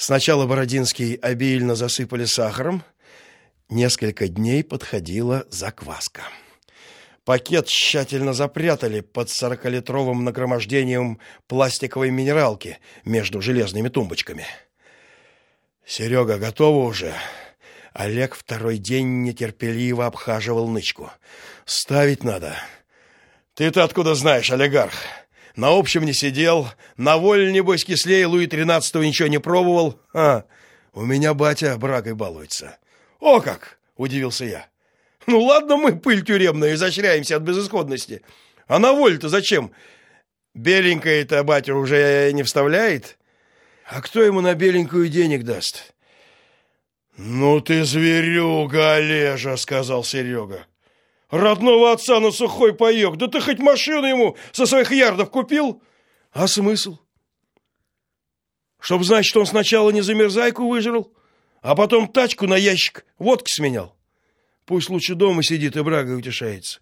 Сначала Бородинский обильно засыпали сахаром, несколько дней подходила закваска. Пакет тщательно запрятали под сорокалитровым нагромождением пластиковой минералки между железными тумбочками. Серега, готово уже. Олег второй день нетерпеливо обхаживал нычку. Ставить надо. Ты-то откуда знаешь, олигарх? На общем не сидел, на воле небось кислее Луи тринадцатого ничего не пробовал. А, у меня батя бракой балуется. О как, удивился я. Ну ладно, мы пыль тюремная изощряемся от безысходности. А на воле-то зачем? Беленькая-то батя уже не вставляет? А кто ему на беленькую денег даст? Ну ты зверюга, Олежа, сказал Серега. Родного отца на сухой паёк. Да ты хоть машину ему со своих ярдов купил? А смысл? Чтоб знать, что он сначала не замерзайку выжрал, а потом тачку на ящик водки сменял. Пусть лучше дома сидит и брагой утешается.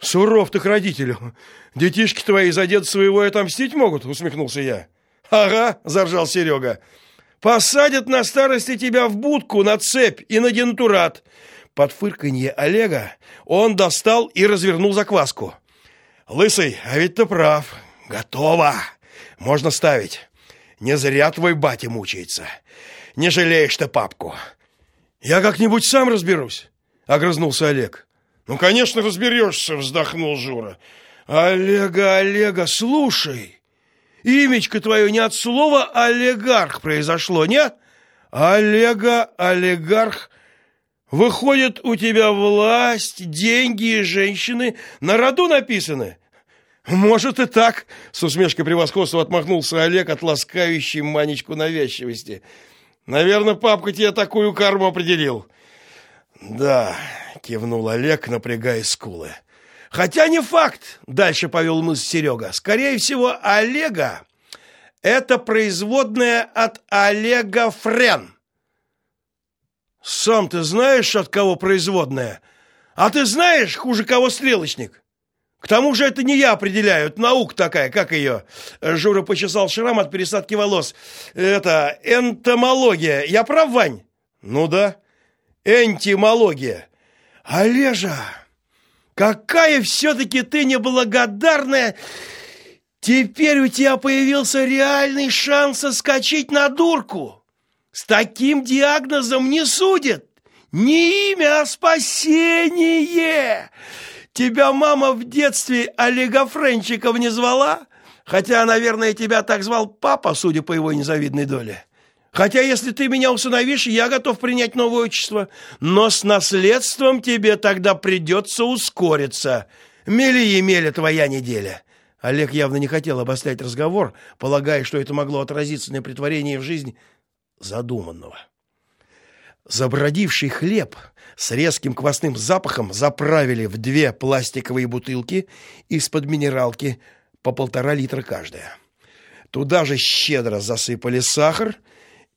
Суров ты к родителю. Детишки твои за дед своего отомстить могут, усмехнулся я. Ага, заржал Серега. Посадят на старости тебя в будку на цепь и на дентурат. Под фырканье Олега он достал и развернул закваску. Лысый, а ведь ты прав. Готово. Можно ставить. Не зря твой батя мучается. Не жалеешь ты папку. Я как-нибудь сам разберусь, огрызнулся Олег. Ну, конечно, разберешься, вздохнул Жура. Олега, Олега, слушай. Имечко твое не от слова олигарх произошло, не? Олега, олигарх Выходит, у тебя власть, деньги и женщины на роду написаны. Может и так, с усмешкой превосходства отмахнулся Олег от ласкающей манечку навязчивости. Наверное, папка тебе такую карму определил. Да, кивнул Олег, напрягая скулы. Хотя не факт, дальше повел мысль Серега. Скорее всего, Олега это производная от Олега Френ. Сам ты знаешь, от кого производная? А ты знаешь, хуже кого стрелочник? К тому же это не я определяю, это наука такая, как ее. Жура почесал шрам от пересадки волос. Это энтомология. Я прав, Вань? Ну да. Энтимология. Олежа, какая все-таки ты неблагодарная... Теперь у тебя появился реальный шанс соскочить на дурку. С таким диагнозом не судят. Не имя, а спасение. Тебя мама в детстве Олега Френчиков не звала? Хотя, наверное, тебя так звал папа, судя по его незавидной доле. Хотя, если ты меня усыновишь, я готов принять новое отчество. Но с наследством тебе тогда придется ускориться. Мели-емеля твоя неделя. Олег явно не хотел обострять разговор, полагая, что это могло отразиться на притворении в жизнь задуманного. Забродивший хлеб с резким квасным запахом заправили в две пластиковые бутылки из-под минералки по полтора литра каждая. Туда же щедро засыпали сахар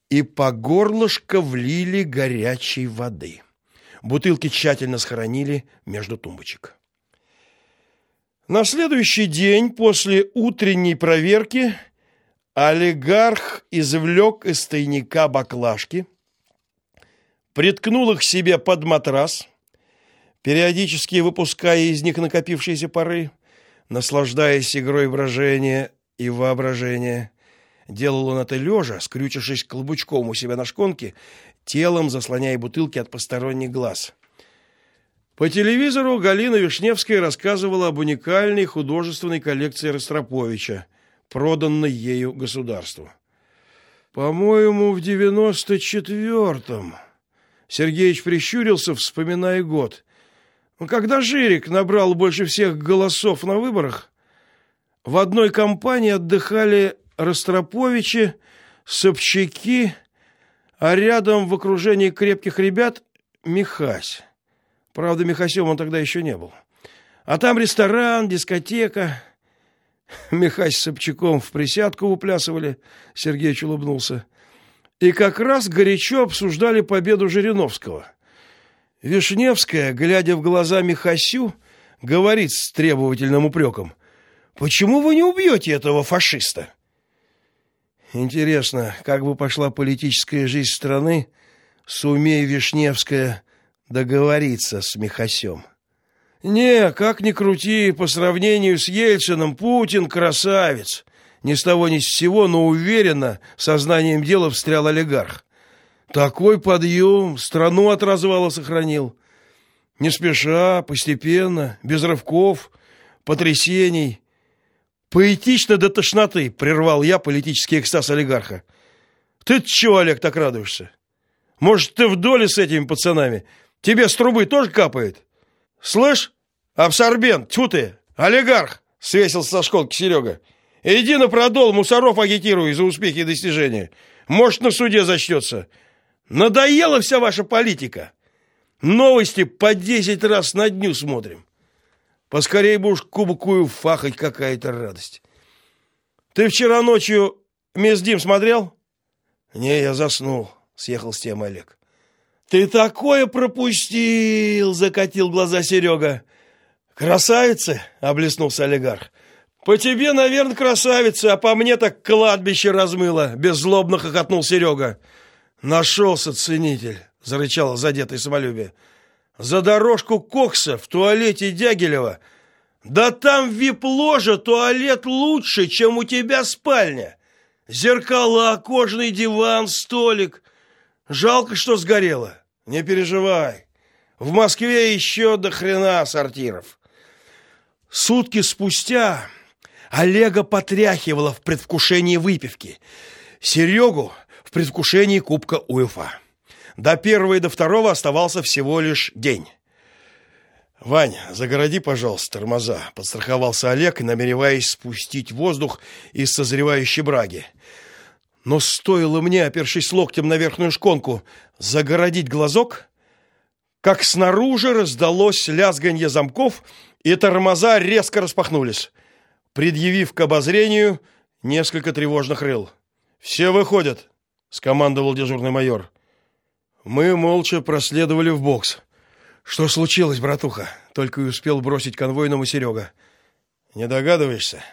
и по горлышко влили горячей воды. Бутылки тщательно сохранили между тумбочек. На следующий день после утренней проверки Олигарх извлек из тайника баклажки, приткнул их себе под матрас, периодически выпуская из них накопившиеся пары, наслаждаясь игрой выражения и воображения. Делал он это лежа, скрючившись клубочком у себя на шконке, телом заслоняя бутылки от посторонних глаз. По телевизору Галина Вишневская рассказывала об уникальной художественной коллекции Ростроповича, проданной ею государству. По-моему, в девяносто четвертом. Сергеич прищурился, вспоминая год. Когда Жирик набрал больше всех голосов на выборах, в одной компании отдыхали Ростроповичи, Собчаки, а рядом в окружении крепких ребят Михась. Правда, Михасем он тогда еще не был. А там ресторан, дискотека. Михась с Собчаком в присядку уплясывали, Сергей улыбнулся. И как раз горячо обсуждали победу Жириновского. Вишневская, глядя в глаза Михасю, говорит с требовательным упреком: "Почему вы не убьете этого фашиста?" Интересно, как бы пошла политическая жизнь страны, сумей Вишневская договориться с Михасем. Не, как ни крути, по сравнению с Ельциным, Путин красавец. Ни с того ни с сего, но уверенно, сознанием дела встрял олигарх. Такой подъем страну от развала сохранил. Не спеша, постепенно, без рывков, потрясений. Поэтично до тошноты прервал я политический экстаз олигарха. Ты чего, Олег, так радуешься? Может, ты в доле с этими пацанами? Тебе с трубы тоже капает? Слышь, абсорбент, тьфу ты, олигарх, свесился со школки Серега. Иди на продол, мусоров агитируй за успехи и достижения. Может, на суде зачтется. Надоела вся ваша политика. Новости по десять раз на дню смотрим. Поскорей бы уж кубкую фахать какая-то радость. Ты вчера ночью «Мисс Дим» смотрел? Не, я заснул, съехал с темы Олег. Ты такое пропустил, закатил глаза Серега. Красавица, облеснулся олигарх. По тебе, наверное, красавица, а по мне так кладбище размыло, беззлобно хохотнул Серега. Нашелся ценитель, зарычал задетый самолюбие. За дорожку кокса в туалете Дягилева. Да там вип-ложа, туалет лучше, чем у тебя спальня. Зеркала, кожаный диван, столик. Жалко, что сгорело. Не переживай. В Москве еще до хрена сортиров. Сутки спустя Олега потряхивало в предвкушении выпивки. Серегу в предвкушении кубка УЕФА. До первого и до второго оставался всего лишь день. Вань, загороди, пожалуйста, тормоза, подстраховался Олег, намереваясь спустить воздух из созревающей браги. Но стоило мне, опершись локтем на верхнюю шконку, загородить глазок, как снаружи раздалось лязганье замков, и тормоза резко распахнулись, предъявив к обозрению несколько тревожных рыл. Все выходят, скомандовал дежурный майор. Мы молча проследовали в бокс. Что случилось, братуха? Только и успел бросить конвойному Серега. Не догадываешься?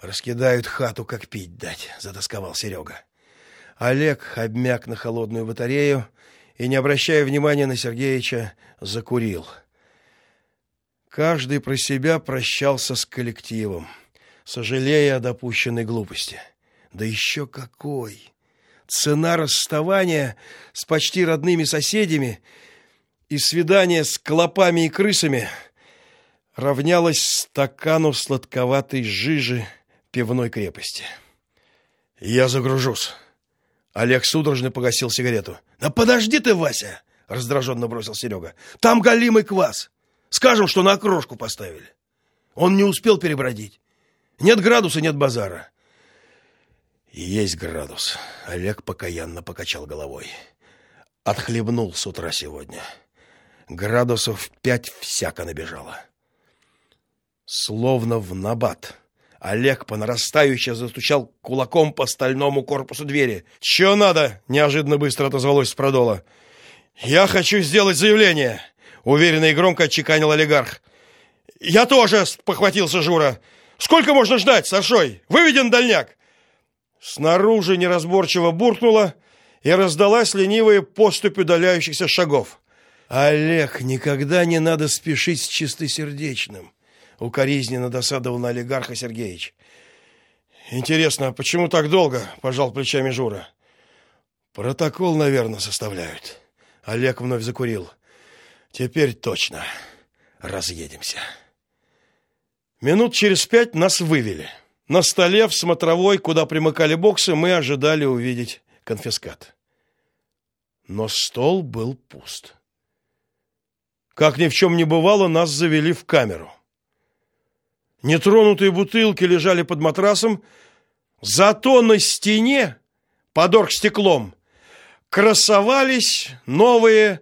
Раскидают хату, как пить дать, затасковал Серега. Олег обмяк на холодную батарею и, не обращая внимания на Сергеича, закурил. Каждый про себя прощался с коллективом, сожалея о допущенной глупости. Да еще какой! Цена расставания с почти родными соседями и свидания с клопами и крысами равнялась стакану сладковатой жижи пивной крепости. Я загружусь. Олег судорожно погасил сигарету. Да подожди ты, Вася, раздраженно бросил Серега. Там галимый квас. Скажем, что на окрошку поставили. Он не успел перебродить. Нет градуса, нет базара. Есть градус. Олег покаянно покачал головой. Отхлебнул с утра сегодня. Градусов пять всяко набежало. Словно в набат. Олег по нарастающей застучал кулаком по стальному корпусу двери. «Чего надо?» — неожиданно быстро отозвалось с продола. «Я хочу сделать заявление!» — уверенно и громко отчеканил олигарх. «Я тоже!» — похватился Жура. «Сколько можно ждать, Сашой? Выведен дальняк!» Снаружи неразборчиво буркнуло, и раздалась ленивая поступь удаляющихся шагов. «Олег, никогда не надо спешить с чистосердечным!» Укоризненно досадовал на олигарха Сергеевич. Интересно, а почему так долго? пожал плечами Жура. Протокол, наверное, составляют. Олег вновь закурил. Теперь точно разъедемся. Минут через пять нас вывели. На столе в смотровой, куда примыкали боксы, мы ожидали увидеть конфискат. Но стол был пуст. Как ни в чем не бывало, нас завели в камеру. Нетронутые бутылки лежали под матрасом, зато на стене, под оргстеклом, красовались новые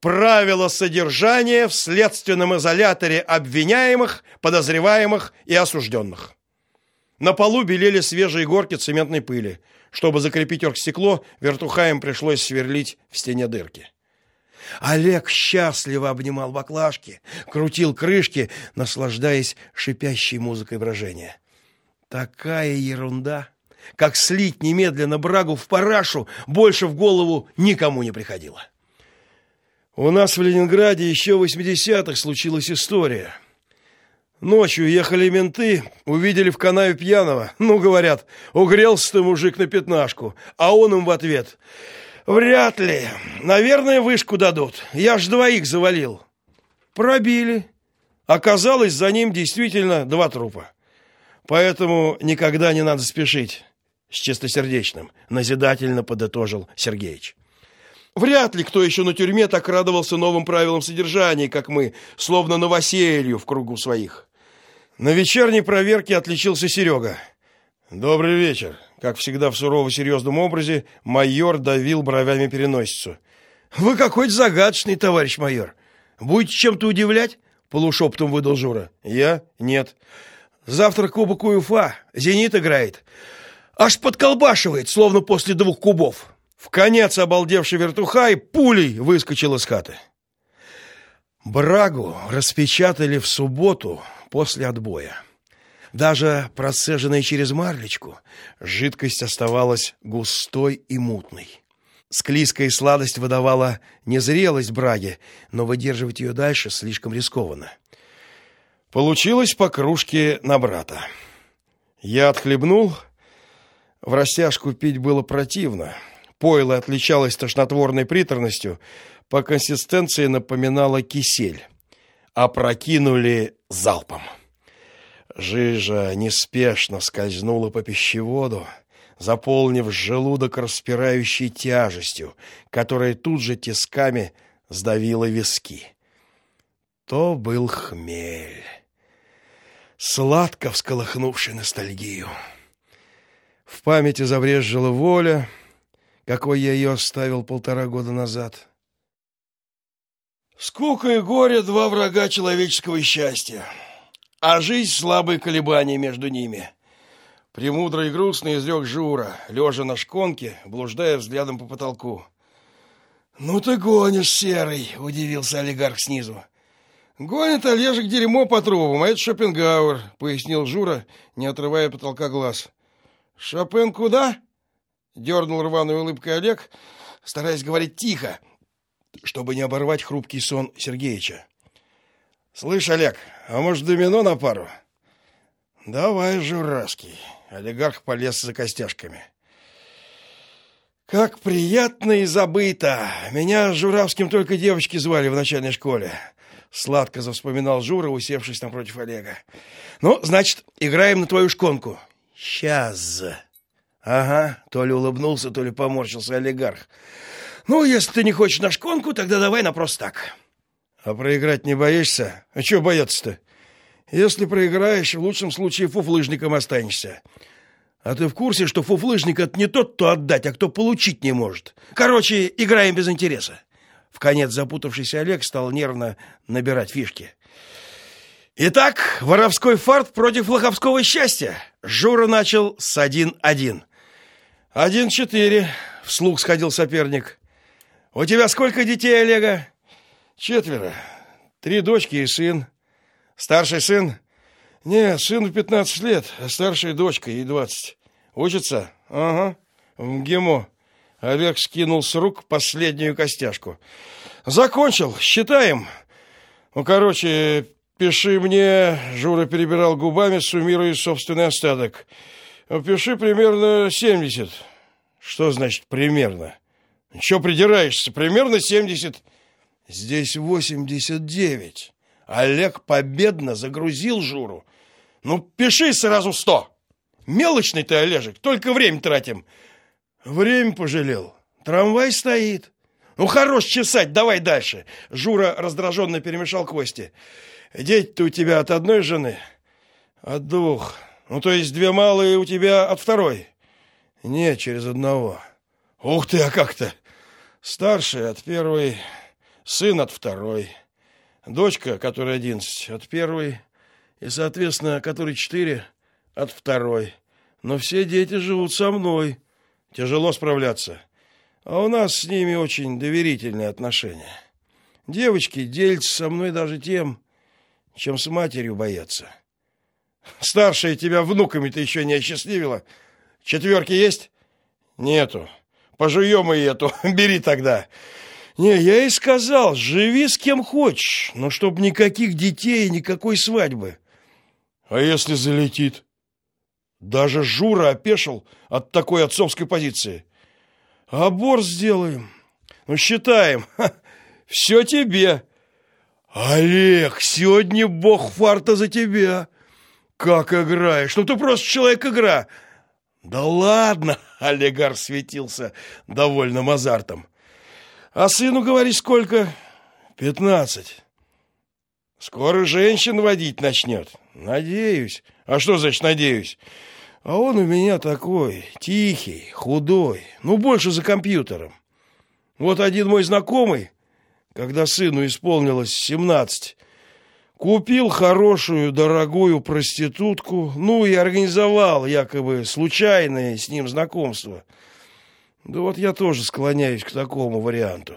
правила содержания в следственном изоляторе обвиняемых, подозреваемых и осужденных. На полу белели свежие горки цементной пыли. Чтобы закрепить оргстекло, вертухаем пришлось сверлить в стене дырки. Олег счастливо обнимал баклажки, крутил крышки, наслаждаясь шипящей музыкой брожения. Такая ерунда, как слить немедленно брагу в парашу, больше в голову никому не приходило. У нас в Ленинграде еще в 80-х случилась история. Ночью ехали менты, увидели в канаве пьяного. Ну, говорят, угрелся ты, мужик, на пятнашку. А он им в ответ. Вряд ли. Наверное, вышку дадут. Я ж двоих завалил. Пробили. Оказалось, за ним действительно два трупа. Поэтому никогда не надо спешить с чистосердечным, назидательно подытожил Сергеич. Вряд ли кто еще на тюрьме так радовался новым правилам содержания, как мы, словно новоселью в кругу своих. На вечерней проверке отличился Серега. Добрый вечер. Как всегда в сурово-серьезном образе, майор давил бровями переносицу. Вы какой-то загадочный, товарищ майор. Будете чем-то удивлять? Полушепотом выдал Жура. Я? Нет. Завтра кубок УЕФА. Зенит играет. Аж подколбашивает, словно после двух кубов. В конец обалдевший вертухай пулей выскочил из хаты. Брагу распечатали в субботу после отбоя. Даже процеженной через марлечку, жидкость оставалась густой и мутной. Склизкая сладость выдавала незрелость браги, но выдерживать ее дальше слишком рискованно. Получилось по кружке на брата. Я отхлебнул. В растяжку пить было противно. Пойло отличалось тошнотворной приторностью, по консистенции напоминало кисель. Опрокинули залпом. Жижа неспешно скользнула по пищеводу, заполнив желудок распирающей тяжестью, которая тут же тисками сдавила виски. То был хмель сладко всколыхнувший ностальгию. В памяти забрезжила воля, какой я ее оставил полтора года назад. Скука и горе — два врага человеческого счастья, а жизнь — слабые колебания между ними. Премудро и грустно изрек Жура, лежа на шконке, блуждая взглядом по потолку. «Ну ты гонишь, серый!» — удивился олигарх снизу. «Гонит Олежек дерьмо по трубам, а это Шопенгауэр», — пояснил Жура, не отрывая потолка глаз. «Шопен куда?» — дернул рваной улыбкой Олег, стараясь говорить тихо, чтобы не оборвать хрупкий сон Сергеича. «Слышь, Олег, а может, домино на пару?» «Давай, Журавский». Олигарх полез за костяшками. «Как приятно и забыто! Меня Журавским только девочки звали в начальной школе. Сладко завспоминал Жура, усевшись напротив Олега. Ну, значит, играем на твою шконку. Сейчас. Ага, то ли улыбнулся, то ли поморщился олигарх. Ну, если ты не хочешь на шконку, тогда давай на просто так. А проиграть не боишься? А чего бояться-то? Если проиграешь, в лучшем случае фуфлыжником останешься. А ты в курсе, что фуфлыжник это не тот, кто отдать, а кто получить не может? Короче, играем без интереса. В конец запутавшийся Олег стал нервно набирать фишки. Итак, воровской фарт против лоховского счастья. Жура начал с один-один. Один-четыре, вслух сходил соперник. У тебя сколько детей, Олега? Четверо. Три дочки и сын. Старший сын? Нет, сыну пятнадцать лет, а старшая дочка ей двадцать. Учится? Ага, в МГИМО. Олег скинул с рук последнюю костяшку. Закончил, считаем. Ну, короче, пиши мне, Жура перебирал губами, суммируя собственный остаток. Пиши примерно семьдесят. Что значит примерно? Чего придираешься? Примерно семьдесят. Здесь восемьдесят девять. Олег победно загрузил Журу. Ну, пиши сразу сто. Мелочный ты, Олежек, только время тратим. Время пожалел. Трамвай стоит. Ну, хорош чесать, давай дальше. Жура раздраженно перемешал кости. Дети-то у тебя от одной жены? От двух. Ну, то есть две малые у тебя от второй? Нет, через одного. Ух ты, а как-то. Старший от первой, сын от второй. Дочка, которая одиннадцать, от первой. И, соответственно, который четыре, от второй. Но все дети живут со мной. Тяжело справляться. А у нас с ними очень доверительные отношения. Девочки делятся со мной даже тем, чем с матерью боятся. Старшая тебя внуками-то еще не осчастливила. Четверки есть? Нету. Пожуем и эту. Бери тогда. Не, я и сказал, живи с кем хочешь, но чтоб никаких детей и никакой свадьбы. А если залетит? Даже Жура опешил от такой отцовской позиции. Абор сделаем. Ну, считаем. Ха, все тебе. Олег, сегодня бог фарта за тебя. Как играешь? Ну, ты просто человек-игра. Да ладно, Олегар светился довольным азартом. А сыну, говоришь, сколько? Пятнадцать. Скоро женщин водить начнет. Надеюсь. А что значит надеюсь? А он у меня такой, тихий, худой, ну, больше за компьютером. Вот один мой знакомый, когда сыну исполнилось семнадцать, купил хорошую, дорогую проститутку, ну, и организовал якобы случайное с ним знакомство. Да вот я тоже склоняюсь к такому варианту.